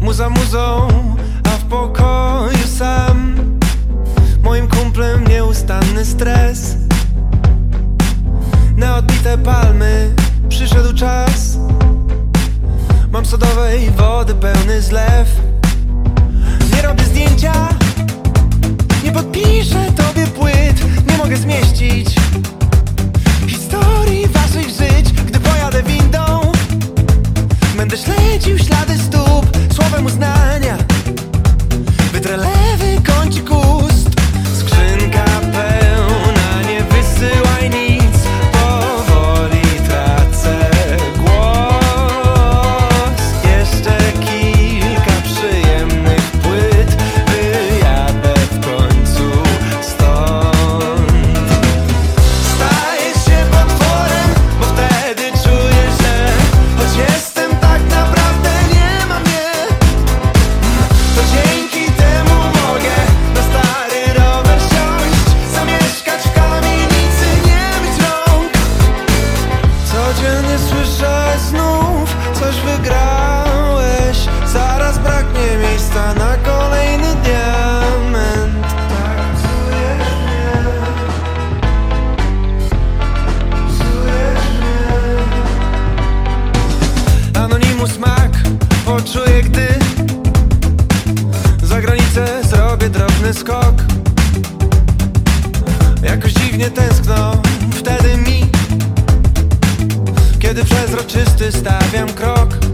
Muza muzą, a w pokoju sam. Moim kumplem nieustanny stres. Na odbite palmy przyszedł czas. Mam sodowej wody pełny zlew. Nie robię zdjęcia czuję, gdy Za granicę zrobię drobny skok. Jakoś dziwnie tęskno wtedy mi Kiedy przezroczysty stawiam krok.